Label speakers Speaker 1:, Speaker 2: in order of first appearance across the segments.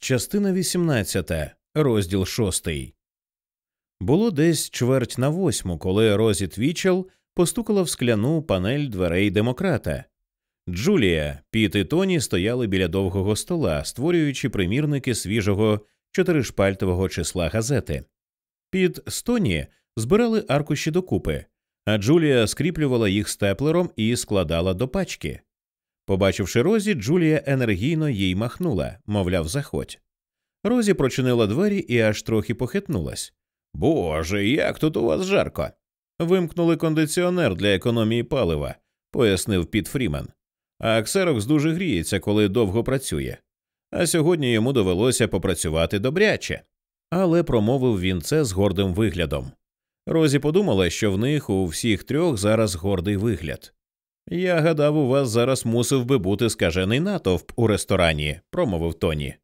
Speaker 1: Частина 18, розділ 6. Було десь чверть на восьму, коли Розі Твічел постукала в скляну панель дверей демократа. Джулія, Піт і Тоні стояли біля довгого стола, створюючи примірники свіжого чотиришпальтового числа газети. Піт з Тоні збирали аркуші докупи, а Джулія скріплювала їх степлером і складала до пачки. Побачивши Розі, Джулія енергійно їй махнула, мовляв, заходь. Розі прочинила двері і аж трохи похитнулась. Боже, як тут у вас жарко. Вимкнули кондиціонер для економії палива, пояснив Піт Фрімен. А Ксерокс дуже гріється, коли довго працює. А сьогодні йому довелося попрацювати добряче. Але промовив він це з гордим виглядом. Розі подумала, що в них у всіх трьох зараз гордий вигляд. Я гадав, у вас зараз мусив би бути скажений натовп у ресторані, промовив Тоні.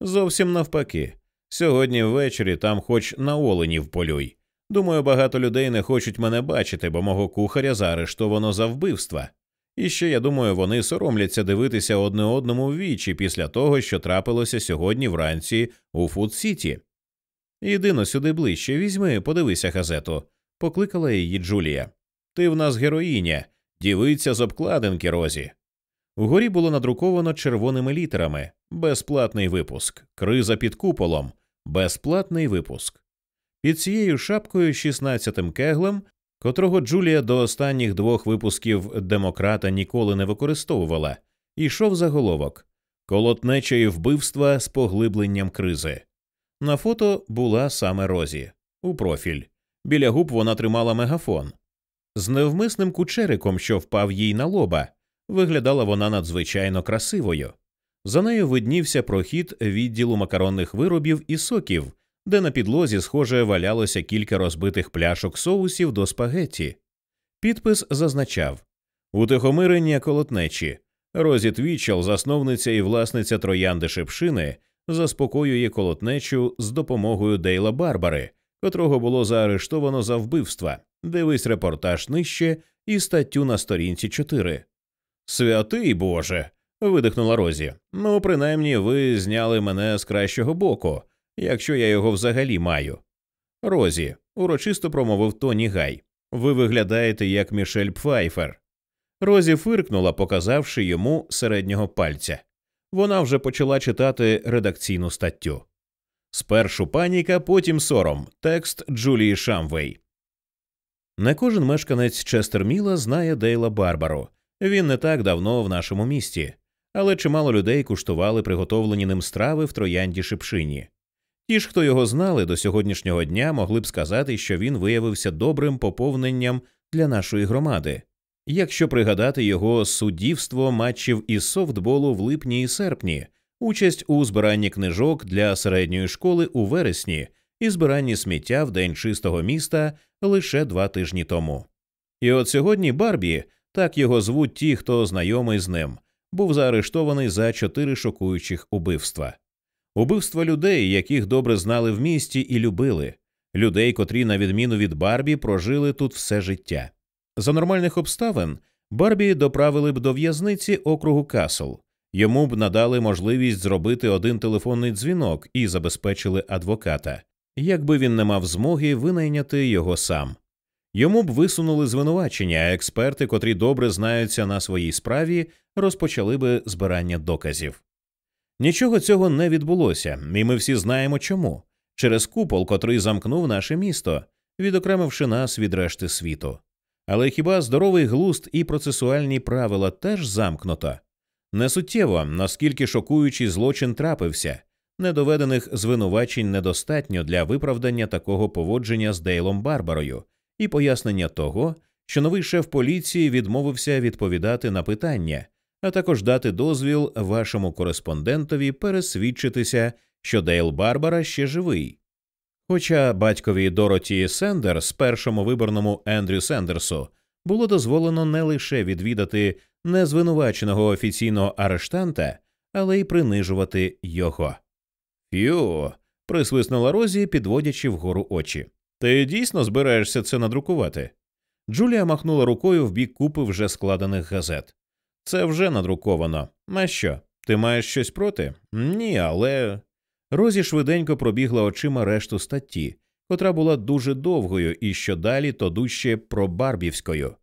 Speaker 1: Зовсім навпаки. Сьогодні ввечері там хоч на оленів полюй. Думаю, багато людей не хочуть мене бачити, бо мого кухаря заарештовано за вбивства. І ще я думаю, вони соромляться дивитися одне одному в вічі після того, що трапилося сьогодні вранці у Фуд Сіті. Іди но сюди ближче, візьми, подивися газету, покликала її Джулія. Ти в нас героїня, дівиця з обкладинки розі. Угорі було надруковано червоними літерами безплатний випуск, криза під куполом, безплатний випуск. Під цією шапкою 16-тим кеглем, котрого Джулія до останніх двох випусків демократа ніколи не використовувала, йшов заголовок колотнеча і вбивства з поглибленням кризи. На фото була саме Розі у профіль. Біля губ вона тримала мегафон. З невмисним кучериком, що впав їй на лоба, виглядала вона надзвичайно красивою. За нею виднівся прохід відділу макаронних виробів і соків, де на підлозі, схоже, валялося кілька розбитих пляшок соусів до спагетті. Підпис зазначав утихомирення колотнечі. Розі Твічел, засновниця і власниця троянди Шепшини, заспокоює колотнечу з допомогою Дейла Барбари, котрого було заарештовано за вбивства. Дивись репортаж нижче і статтю на сторінці 4. Святий Боже. видихнула Розі. Ну, принаймні, ви зняли мене з кращого боку, якщо я його взагалі маю. Розі, урочисто промовив Тоні Гай. Ви виглядаєте як Мішель Пфайфер. Розі фиркнула, показавши йому середнього пальця. Вона вже почала читати редакційну статтю. Спершу паніка, потім сором. Текст Джулії Шамвей. Не кожен мешканець Честерміла знає Дейла Барбару. Він не так давно в нашому місті, але чимало людей куштували приготовлені ним страви в троянді шипшині. Ті ж, хто його знали до сьогоднішнього дня, могли б сказати, що він виявився добрим поповненням для нашої громади. Якщо пригадати його суддівство матчів із софтболу в липні і серпні, участь у збиранні книжок для середньої школи у вересні і збиранні сміття в день чистого міста лише два тижні тому. І от сьогодні Барбі, так його звуть ті, хто знайомий з ним, був заарештований за чотири шокуючих убивства. Убивства людей, яких добре знали в місті і любили, людей, котрі, на відміну від Барбі, прожили тут все життя. За нормальних обставин Барбі доправили б до в'язниці округу Касл, йому б надали можливість зробити один телефонний дзвінок і забезпечили адвоката, якби він не мав змоги винайняти його сам. Йому б висунули звинувачення, а експерти, котрі добре знаються на своїй справі, розпочали би збирання доказів. Нічого цього не відбулося, і ми всі знаємо чому через купол, котрий замкнув наше місто, відокремивши нас від решти світу. Але хіба здоровий глуст і процесуальні правила теж замкнуто? Несуттєво, наскільки шокуючий злочин трапився, недоведених звинувачень недостатньо для виправдання такого поводження з Дейлом Барбарою і пояснення того, що новий шеф поліції відмовився відповідати на питання, а також дати дозвіл вашому кореспондентові пересвідчитися, що Дейл Барбара ще живий. Хоча батькові Дороті Сендерс, першому виборному Ендрю Сендерсу, було дозволено не лише відвідати не звинуваченого офіційно арештанта, але й принижувати його. Фью. присвиснула Розі, підводячи вгору очі. Ти дійсно збираєшся це надрукувати? Джулія махнула рукою в бік купи вже складених газет. Це вже надруковано. На що? Ти маєш щось проти? Ні, але. Розі швиденько пробігла очима решту статті, котра була дуже довгою і що далі, то дужче про Барбівською.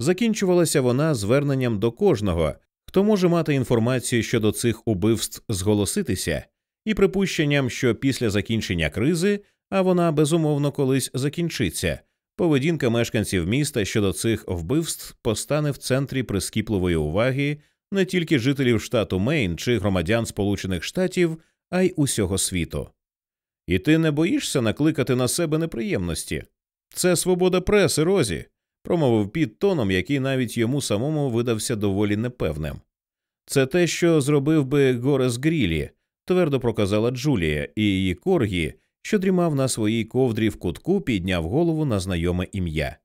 Speaker 1: Закінчувалася вона зверненням до кожного, хто може мати інформацію щодо цих убивств зголоситися, і припущенням, що після закінчення кризи, а вона безумовно колись закінчиться, поведінка мешканців міста щодо цих вбивств постане в центрі прискіпливої уваги не тільки жителів штату Мейн чи громадян Сполучених Штатів, а й усього світу. І ти не боїшся накликати на себе неприємності? Це свобода преси, Розі, промовив під тоном, який навіть йому самому видався доволі непевним. Це те, що зробив би Горес Грілі, твердо проказала Джулія, і її коргі, що дрімав на своїй ковдрі в кутку, підняв голову на знайоме ім'я.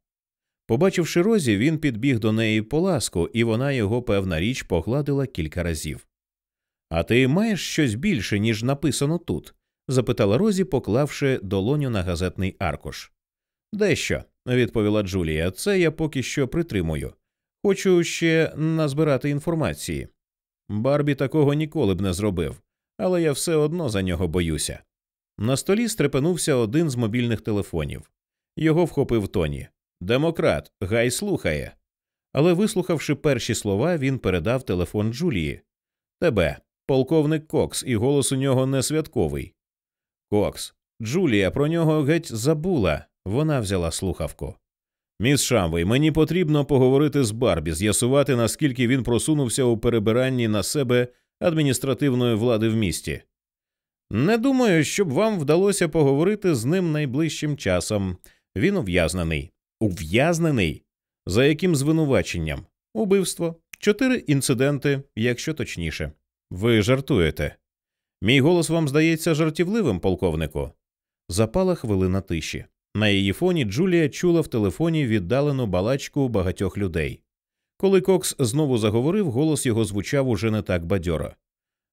Speaker 1: Побачивши Розі, він підбіг до неї по ласку, і вона його, певна річ, погладила кілька разів. А ти маєш щось більше, ніж написано тут? запитала Розі, поклавши долоню на газетний аркуш. Дещо, відповіла Джулія, це я поки що притримую. Хочу ще назбирати інформації. Барбі такого ніколи б не зробив, але я все одно за нього боюся. На столі стрепенувся один з мобільних телефонів. Його вхопив Тоні. Демократ, гай слухає. Але, вислухавши перші слова, він передав телефон Джулії. Тебе, полковник Кокс, і голос у нього не святковий. Кокс. Джулія про нього геть забула. Вона взяла слухавку. Міс Шамвей, мені потрібно поговорити з Барбі, з'ясувати, наскільки він просунувся у перебиранні на себе адміністративної влади в місті. Не думаю, щоб вам вдалося поговорити з ним найближчим часом. Він ув'язнений. Ув'язнений? За яким звинуваченням? Убивство, чотири інциденти, якщо точніше. Ви жартуєте. Мій голос вам здається жартівливим, полковнику. Запала хвилина тиші. На її фоні Джулія чула в телефоні віддалену балачку багатьох людей. Коли Кокс знову заговорив, голос його звучав уже не так бадьоро.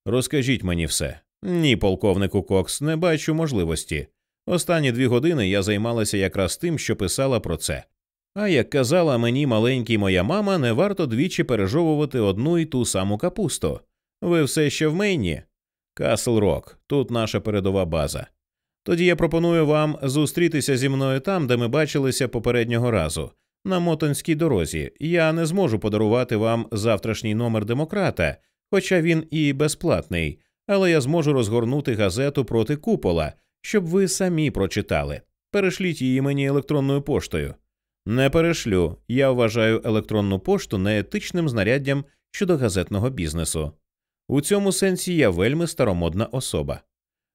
Speaker 1: Розкажіть мені все. Ні, полковнику Кокс, не бачу можливості. Останні дві години я займалася якраз тим, що писала про це. А як казала мені маленький моя мама, не варто двічі пережовувати одну і ту саму капусту. Ви все ще в Мейні? Касл Рок, тут наша передова база. Тоді я пропоную вам зустрітися зі мною там, де ми бачилися попереднього разу, на мотонській дорозі. Я не зможу подарувати вам завтрашній номер демократа, хоча він і безплатний, але я зможу розгорнути газету проти купола, щоб ви самі прочитали. Перешліть її мені електронною поштою. Не перешлю. Я вважаю електронну пошту неетичним знаряддям щодо газетного бізнесу. У цьому сенсі я вельми старомодна особа.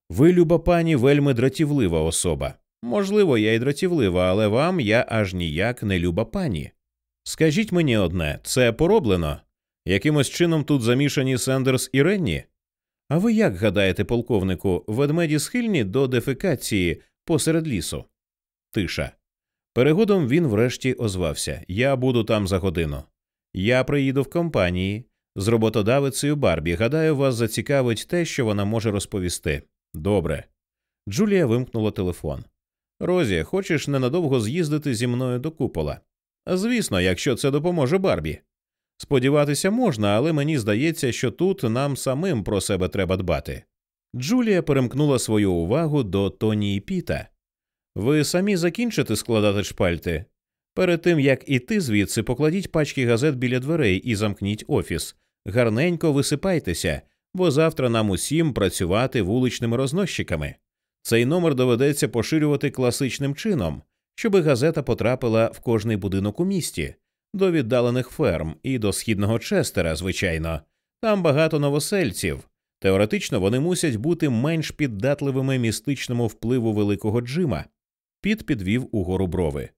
Speaker 1: Ви, люба пані, вельми дратівлива особа. Можливо, я й дратівлива, але вам я аж ніяк не люба пані. Скажіть мені одне, це пороблено? Якимось чином тут замішані Сендерс і Ренні? А ви як гадаєте, полковнику, ведмеді схильні до дефекації посеред лісу? Тиша. Перегодом він врешті озвався Я буду там за годину. Я приїду в компанії з роботодавицею Барбі. Гадаю, вас зацікавить те, що вона може розповісти. Добре. Джулія вимкнула телефон. Розі, хочеш ненадовго з'їздити зі мною до купола? Звісно, якщо це допоможе Барбі. Сподіватися можна, але мені здається, що тут нам самим про себе треба дбати. Джулія перемкнула свою увагу до Тоні і Піта. Ви самі закінчите складати шпальти. Перед тим як іти звідси, покладіть пачки газет біля дверей і замкніть офіс. Гарненько висипайтеся, бо завтра нам усім працювати вуличними рознощиками. Цей номер доведеться поширювати класичним чином, щоби газета потрапила в кожний будинок у місті, до віддалених ферм і до східного Честера, звичайно. Там багато новосельців. Теоретично вони мусять бути менш піддатливими містичному впливу великого Джима. Піт підвів угору брови.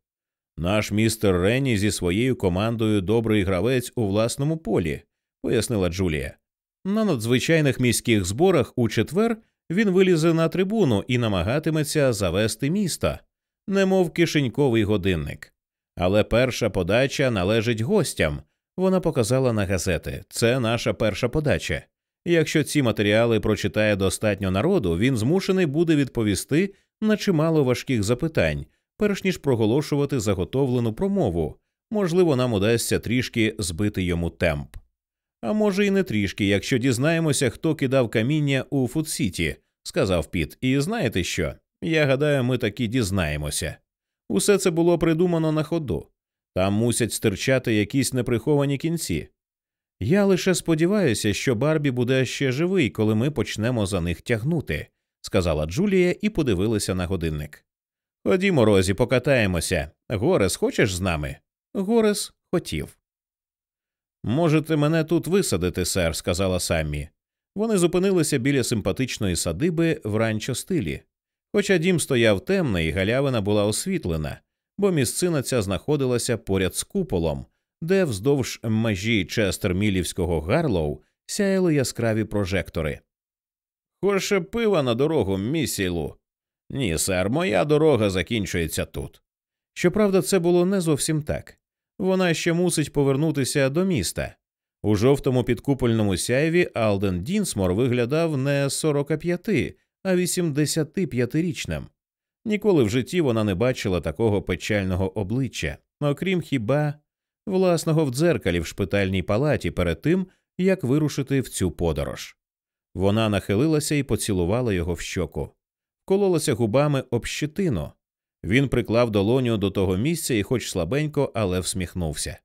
Speaker 1: Наш містер Ренні зі своєю командою добрий гравець у власному полі, пояснила Джулія. На надзвичайних міських зборах у четвер він вилізе на трибуну і намагатиметься завести місто, немов кишеньковий годинник. Але перша подача належить гостям. Вона показала на газети. Це наша перша подача. Якщо ці матеріали прочитає достатньо народу, він змушений буде відповісти на чимало важких запитань, перш ніж проголошувати заготовлену промову. Можливо, нам удасться трішки збити йому темп. А може, і не трішки, якщо дізнаємося, хто кидав каміння у Фудсіті, сказав Піт. І знаєте що? Я гадаю, ми таки дізнаємося. Усе це було придумано на ходу. Там мусять стирчати якісь неприховані кінці. Я лише сподіваюся, що Барбі буде ще живий, коли ми почнемо за них тягнути, сказала Джулія і подивилася на годинник. Ходімо, Розі, покатаємося. Горес, хочеш з нами? Горес хотів. Можете мене тут висадити, сер, сказала Саммі. Вони зупинилися біля симпатичної садиби в ранчо стилі. Хоча дім стояв темний, галявина була освітлена, бо місцина ця знаходилася поряд з куполом, де вздовж межі Честермілівського Гарлоу сяяли яскраві прожектори. Хоче пива на дорогу, місілу. Ні, сер, моя дорога закінчується тут. Щоправда, це було не зовсім так. Вона ще мусить повернутися до міста. У жовтому підкупольному сяйві Алден Дінсмор виглядав не 45, а 85-річним. Ніколи в житті вона не бачила такого печального обличчя, окрім хіба власного в дзеркалі в шпитальній палаті перед тим, як вирушити в цю подорож. Вона нахилилася і поцілувала його в щоку, кололася губами об щетину. Він приклав долоню до того місця і, хоч слабенько, але всміхнувся.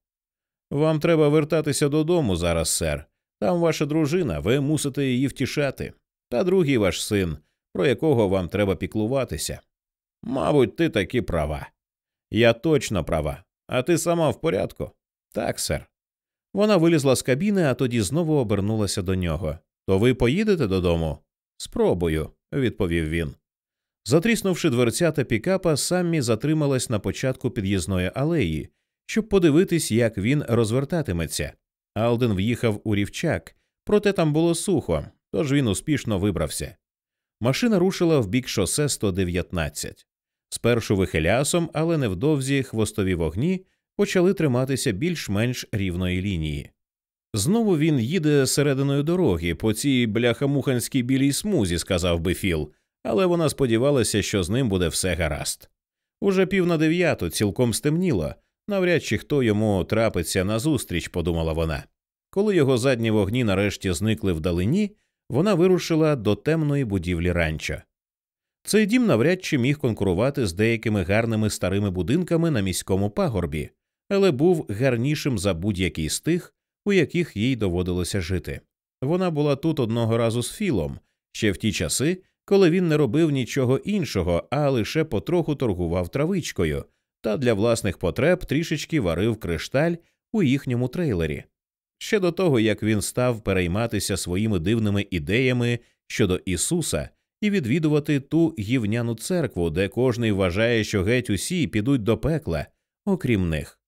Speaker 1: Вам треба вертатися додому зараз, сер. Там ваша дружина, ви мусите її втішати, та другий ваш син, про якого вам треба піклуватися. Мабуть, ти таки права. Я точно права. А ти сама в порядку? Так, сер. Вона вилізла з кабіни, а тоді знову обернулася до нього. То ви поїдете додому? Спробую, відповів він. Затріснувши дверцята пікапа, Саммі затрималась на початку під'їзної алеї, щоб подивитись, як він розвертатиметься. Алден в'їхав у рівчак, проте там було сухо, тож він успішно вибрався. Машина рушила в бік шосе 119. Спершу вихилясом, але невдовзі хвостові вогні почали триматися більш-менш рівної лінії. Знову він їде серединою дороги по цій бляхамуханській білій смузі, сказав би Філ, але вона сподівалася, що з ним буде все гаразд. Уже пів на дев'яту цілком стемніло, навряд чи хто йому трапиться назустріч, подумала вона. Коли його задні вогні нарешті зникли вдалині, вона вирушила до темної будівлі ранчо. Цей дім навряд чи міг конкурувати з деякими гарними старими будинками на міському пагорбі, але був гарнішим за будь-який з тих, у яких їй доводилося жити. Вона була тут одного разу з Філом, ще в ті часи, коли він не робив нічого іншого, а лише потроху торгував травичкою та для власних потреб трішечки варив кришталь у їхньому трейлері. Ще до того, як він став перейматися своїми дивними ідеями щодо Ісуса і відвідувати ту гівняну церкву, де кожний вважає, що геть усі підуть до пекла, окрім них.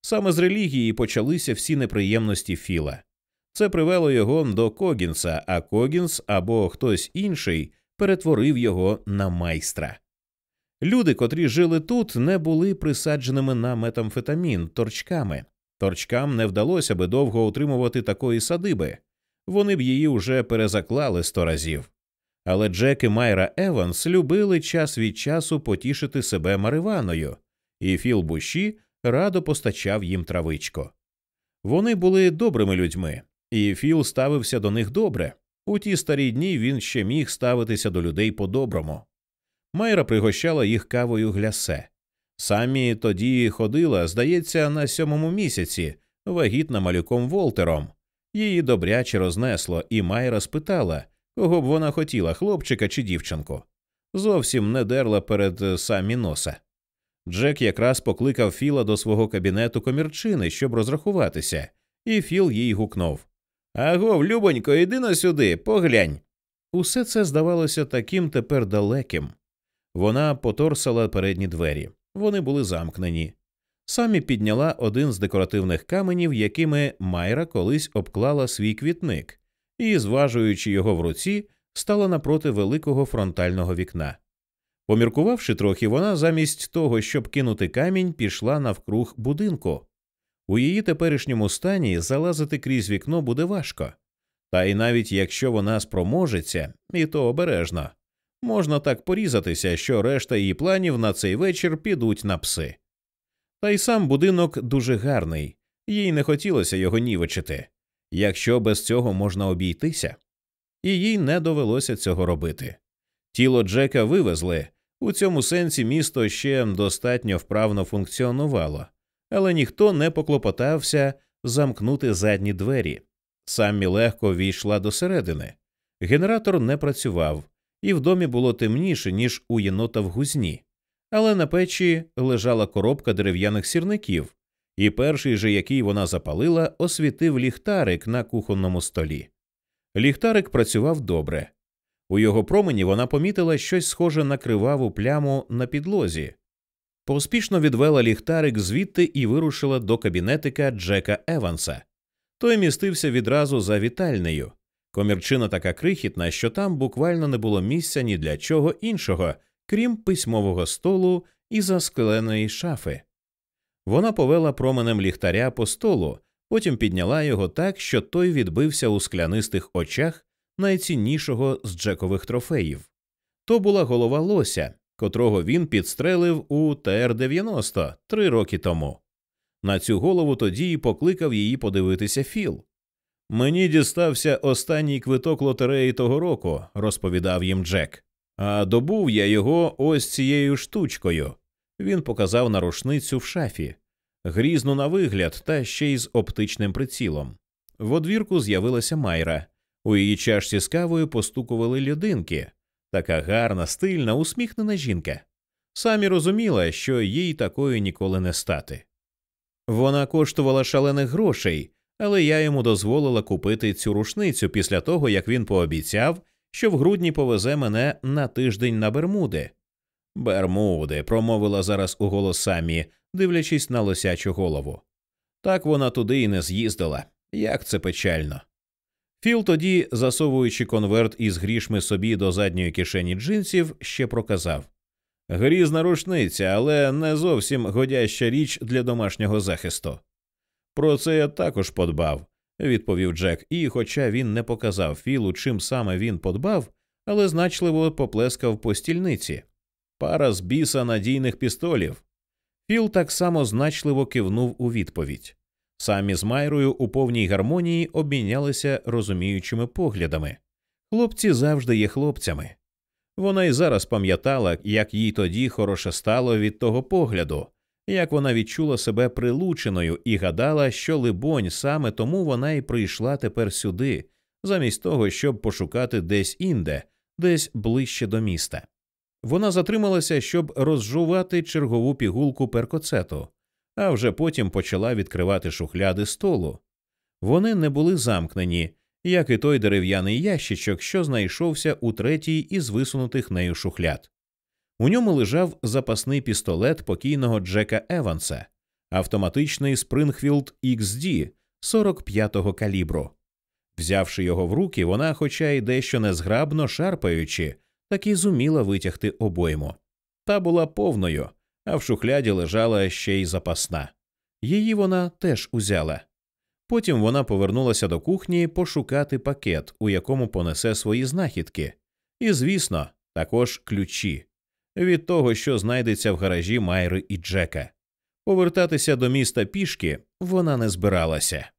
Speaker 1: Саме з релігії почалися всі неприємності Філа. Це привело його до Когінса, а Когінс або хтось інший перетворив його на майстра. Люди, котрі жили тут, не були присадженими на метамфетамін торчками. Торчкам не вдалося би довго утримувати такої садиби, вони б її уже перезаклали сто разів. Але Джек і Майра Еванс любили час від часу потішити себе мариваною, і Філ Буші радо постачав їм травичко. Вони були добрими людьми, і Філ ставився до них добре. У ті старі дні він ще міг ставитися до людей по-доброму. Майра пригощала їх кавою глясе. Самі тоді ходила, здається, на сьомому місяці, вагітна малюком Волтером. Її добряче рознесло, і Майра спитала, кого б вона хотіла, хлопчика чи дівчинку. Зовсім не дерла перед самі носа. Джек якраз покликав Філа до свого кабінету комірчини, щоб розрахуватися, і Філ їй гукнув Аго, любонько, іди сюди, поглянь. Усе це здавалося таким тепер далеким. Вона поторсала передні двері. Вони були замкнені. Самі підняла один з декоративних каменів, якими Майра колись обклала свій квітник, і, зважуючи його в руці, стала напроти великого фронтального вікна. Поміркувавши трохи, вона замість того, щоб кинути камінь, пішла навкруг будинку. У її теперішньому стані залазити крізь вікно буде важко. Та й навіть якщо вона спроможеться, і то обережно, можна так порізатися, що решта її планів на цей вечір підуть на пси. Та й сам будинок дуже гарний, їй не хотілося його нівечити, якщо без цього можна обійтися, і їй не довелося цього робити. Тіло Джека вивезли. У цьому сенсі місто ще достатньо вправно функціонувало, але ніхто не поклопотався замкнути задні двері. Саммі легко війшла до середини. Генератор не працював, і в домі було темніше, ніж у єнота в гузні. Але на печі лежала коробка дерев'яних сірників, і перший же, який вона запалила, освітив ліхтарик на кухонному столі. Ліхтарик працював добре. У його промені вона помітила щось схоже на криваву пляму на підлозі. Поспішно відвела ліхтарик звідти і вирушила до кабінетика Джека Еванса. Той містився відразу за вітальнею. Комірчина така крихітна, що там буквально не було місця ні для чого іншого, крім письмового столу і заскленої шафи. Вона повела променем ліхтаря по столу, потім підняла його так, що той відбився у склянистих очах найціннішого з Джекових трофеїв. То була голова лося, котрого він підстрелив у ТР-90 три роки тому. На цю голову тоді й покликав її подивитися Філ. Мені дістався останній квиток лотереї того року, розповідав їм Джек. А добув я його ось цією штучкою. Він показав на рушницю в шафі, грізну на вигляд, та ще й з оптичним прицілом. В одвірку з'явилася Майра. У її чашці з кавою постукували людинки. Така гарна, стильна, усміхнена жінка. Самі розуміла, що їй такою ніколи не стати. Вона коштувала шалених грошей, але я йому дозволила купити цю рушницю після того, як він пообіцяв, що в грудні повезе мене на тиждень на Бермуди. Бермуди, промовила зараз у голос самі, дивлячись на лосячу голову. Так вона туди і не з'їздила. Як це печально. Філ тоді, засовуючи конверт із грішми собі до задньої кишені джинсів, ще проказав Грізна рушниця, але не зовсім годяща річ для домашнього захисту. Про це я також подбав, відповів Джек, і, хоча він не показав Філу, чим саме він подбав, але значливо поплескав по стільниці. Пара з біса надійних пістолів. Філ так само значливо кивнув у відповідь. Самі з Майрою у повній гармонії обмінялися розуміючими поглядами. Хлопці завжди є хлопцями. Вона й зараз пам'ятала, як їй тоді хороше стало від того погляду, як вона відчула себе прилученою і гадала, що, либонь, саме тому вона й прийшла тепер сюди, замість того, щоб пошукати десь інде, десь ближче до міста. Вона затрималася, щоб розжувати чергову пігулку перкоцету, а вже потім почала відкривати шухляди столу. Вони не були замкнені, як і той дерев'яний ящичок, що знайшовся у третій із висунутих нею шухляд. У ньому лежав запасний пістолет покійного Джека Еванса, автоматичний Спрингфілд XD 45-го калібру. Взявши його в руки, вона, хоча й дещо незграбно шарпаючи, таки зуміла витягти обойму. Та була повною, а в шухляді лежала ще й запасна. Її вона теж узяла. Потім вона повернулася до кухні пошукати пакет, у якому понесе свої знахідки, і, звісно, також ключі від того, що знайдеться в гаражі Майри і Джека. Повертатися до міста пішки вона не збиралася.